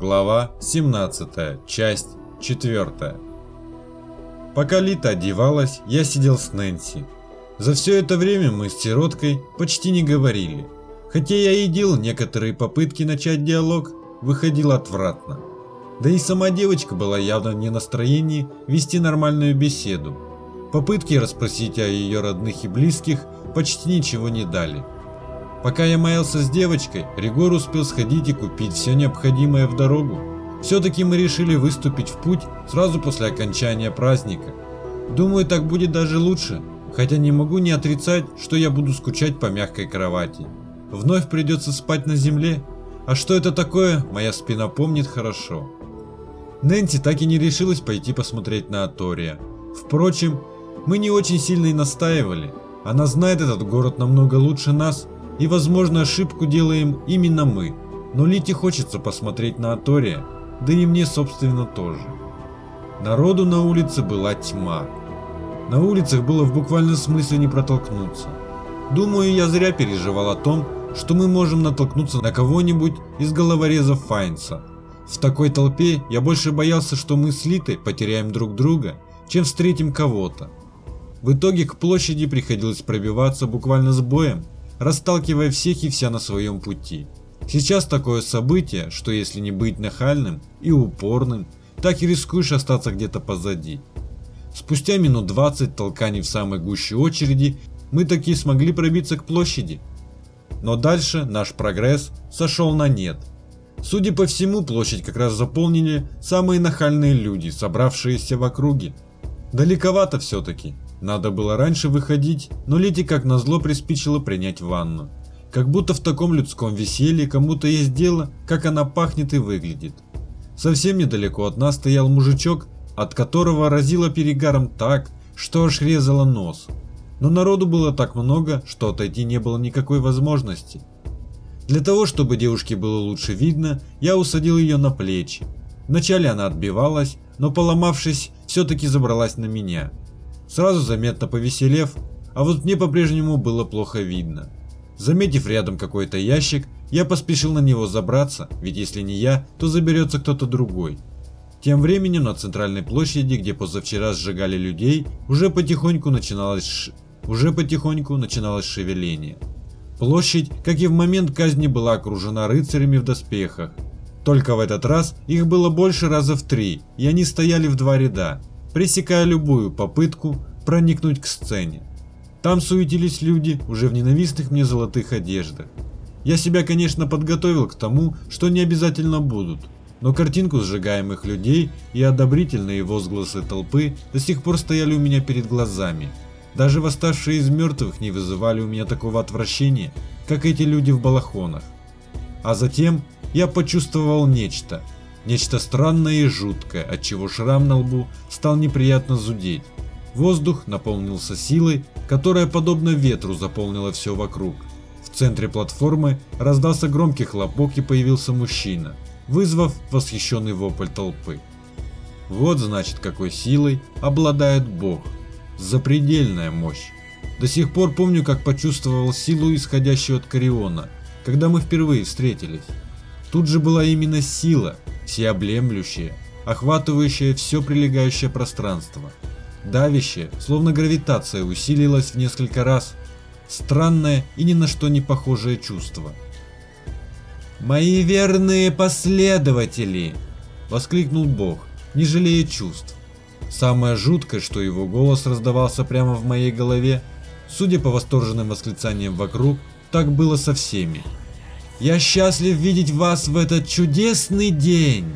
Глава 17. Часть 4. Пока Лита одевалась, я сидел с Нэнси. За все это время мы с сироткой почти не говорили. Хотя я и делал некоторые попытки начать диалог, выходило отвратно. Да и сама девочка была явно не в настроении вести нормальную беседу. Попытки расспросить о ее родных и близких почти ничего не дали. Пока я маялся с девочкой, Ригор успел сходить и купить все необходимое в дорогу. Все-таки мы решили выступить в путь сразу после окончания праздника. Думаю, так будет даже лучше, хотя не могу не отрицать, что я буду скучать по мягкой кровати. Вновь придется спать на земле, а что это такое, моя спина помнит хорошо. Нэнси так и не решилась пойти посмотреть на Атория. Впрочем, мы не очень сильно и настаивали. Она знает этот город намного лучше нас, и возможно ошибку делаем именно мы. Но Лите хочется посмотреть на Атория, да и мне собственно тоже. Народу на улице была тьма. На улицах было в буквальном смысле не протолкнуться. Думаю, я зря переживал о том, что мы можем натолкнуться на кого-нибудь из головорезов Файнса. В такой толпе я больше боялся, что мы с Литой потеряем друг друга, чем встретим кого-то. В итоге к площади приходилось пробиваться буквально с боем, расталкивая всех и вся на своем пути. Сейчас такое событие, что если не быть нахальным и упорным, так и рискуешь остаться где-то позади. Спустя минут 20 толканий в самой гуще очереди мы таки смогли пробиться к площади. Но дальше наш прогресс сошел на нет. Судя по всему, площадь как раз заполнили самые нахальные люди, собравшиеся в округе. Далековато все-таки. Надо было раньше выходить, но Лите как назло приспичило принять ванну. Как будто в таком людском веселье кому-то есть дело, как она пахнет и выглядит. Совсем недалеко от нас стоял мужичок, от которого разило перегаром так, что аж резало нос. Но народу было так много, что отойти не было никакой возможности. Для того, чтобы девушке было лучше видно, я усадил ее на плечи. Вначале она отбивалась, но поломавшись, все-таки забралась на меня сразу заметно повеселев, а вот мне по-прежнему было плохо видно. Заметив рядом какой-то ящик, я поспешил на него забраться, ведь если не я, то заберется кто-то другой. Тем временем на центральной площади, где позавчера сжигали людей, уже потихоньку начиналось ш... уже потихоньку начиналось шевеление. Площадь, как и в момент казни, была окружена рыцарями в доспехах. Только в этот раз их было больше раза в три, и они стояли в два ряда, пресекая любую попытку проникнуть к сцене. Там суетились люди уже в ненавистных мне золотых одеждах. Я себя, конечно, подготовил к тому, что не обязательно будут, но картинку сжигаемых людей и одобрительные возгласы толпы до сих пор стояли у меня перед глазами. Даже восставшие из мертвых не вызывали у меня такого отвращения, как эти люди в балахонах. А затем я почувствовал нечто – Нечто странное и жуткое, отчего шрам на лбу стал неприятно зудеть. Воздух наполнился силой, которая подобно ветру заполнила все вокруг. В центре платформы раздался громкий хлопок и появился мужчина, вызвав восхищенный вопль толпы. Вот значит какой силой обладает Бог. Запредельная мощь. До сих пор помню, как почувствовал силу, исходящую от Кариона, когда мы впервые встретились. Тут же была именно сила, всеобъемлющее, охватывающее все прилегающее пространство. Давящее, словно гравитация усилилась в несколько раз. Странное и ни на что не похожее чувство. «Мои верные последователи!» – воскликнул Бог, не жалея чувств. Самое жуткое, что его голос раздавался прямо в моей голове, судя по восторженным восклицаниям вокруг, так было со всеми. Я счастлив видеть вас в этот чудесный день.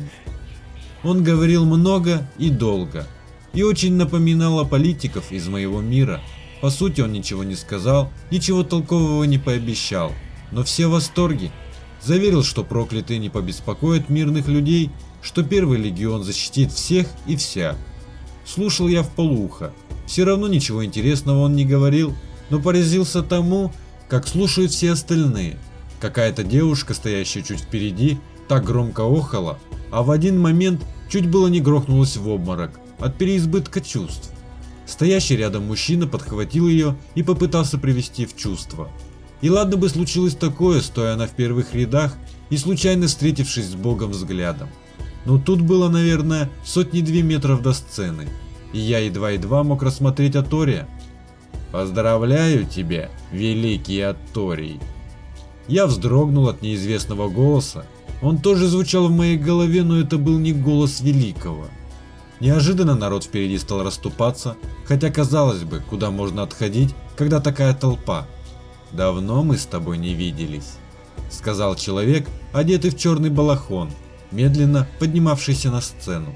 Он говорил много и долго, и очень напоминал о политиков из моего мира. По сути, он ничего не сказал, ничего толкового не пообещал, но все в восторге. Заверил, что проклятые не побеспокоят мирных людей, что первый легион защитит всех и вся. Слушал я в полуха. Все равно ничего интересного он не говорил, но поразился тому, как слушают все остальные – Какая-то девушка, стоящая чуть впереди, так громко охала, а в один момент чуть было не грохнулась в обморок от переизбытка чувств. Стоящий рядом мужчина подхватил ее и попытался привести в чувство. И ладно бы случилось такое, стоя она в первых рядах, и случайно встретившись с Богом взглядом. Но тут было, наверное, сотни-две метров до сцены, и я едва-едва мог рассмотреть Атория. «Поздравляю тебя, великий Аторий!» Я вздрогнул от неизвестного голоса. Он тоже звучал в моей голове, но это был не голос великого. Неожиданно народ впереди стал расступаться, хотя казалось бы, куда можно отходить, когда такая толпа. «Давно мы с тобой не виделись», — сказал человек, одетый в черный балахон, медленно поднимавшийся на сцену.